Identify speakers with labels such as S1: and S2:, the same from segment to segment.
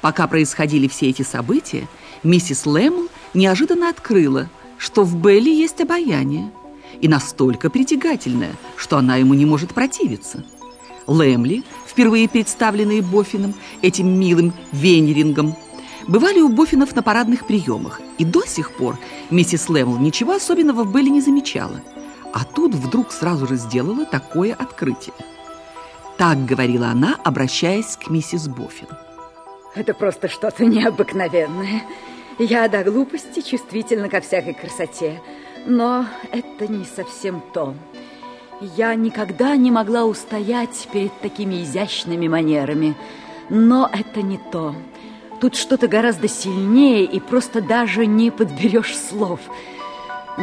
S1: Пока происходили все эти события, миссис Лэмл неожиданно открыла, что в Белли есть обаяние, и настолько притягательное, что она ему не может противиться. Лэмли, впервые представленные Боффином, этим милым венерингом, бывали у Боффинов на парадных приемах, и до сих пор миссис Лэмл ничего особенного в Белли не замечала. А тут вдруг сразу же сделала такое открытие. Так говорила она, обращаясь к миссис Боффин.
S2: Это просто что-то необыкновенное. Я до глупости чувствительна ко всякой красоте, но это не совсем то. Я никогда не могла устоять перед такими изящными манерами, но это не то. Тут что-то гораздо сильнее, и просто даже не подберешь слов.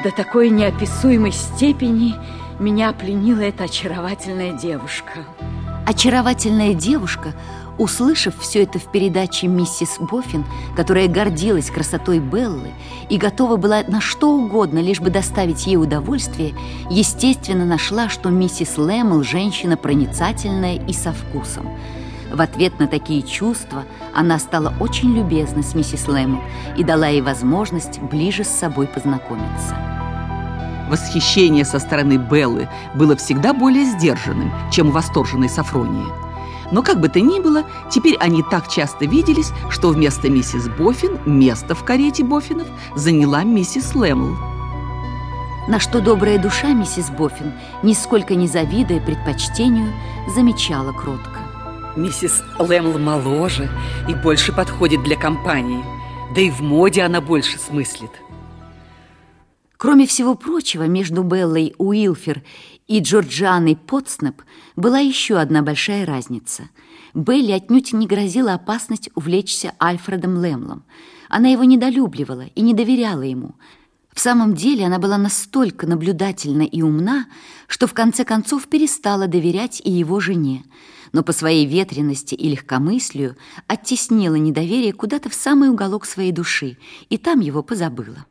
S2: До такой неописуемой степени меня пленила эта очаровательная девушка.
S3: Очаровательная девушка – Услышав все это в передаче миссис Боффин, которая гордилась красотой Беллы и готова была на что угодно, лишь бы доставить ей удовольствие, естественно, нашла, что миссис Лэмл женщина проницательная и со вкусом. В ответ на такие чувства она стала очень любезна с миссис Лэмл и дала ей возможность ближе с собой познакомиться.
S1: Восхищение со стороны Беллы было всегда более сдержанным, чем у восторженной Сафронии – но как бы то ни было, теперь они так часто виделись, что вместо миссис Боффин место в карете Боффинов заняла миссис Лэмл.
S3: На что добрая душа миссис Боффин, нисколько не завидуя предпочтению, замечала кротко.
S4: Миссис Лэмл моложе и больше подходит для компании, да и в моде она больше смыслит.
S3: Кроме всего прочего, между Беллой Уилфер и Джорджаной Потснеп была еще одна большая разница. Белли отнюдь не грозила опасность увлечься Альфредом Лемлом. Она его недолюбливала и не доверяла ему. В самом деле она была настолько наблюдательна и умна, что в конце концов перестала доверять и его жене, но по своей ветренности и легкомыслию оттеснила недоверие куда-то в самый уголок своей души и там его позабыла.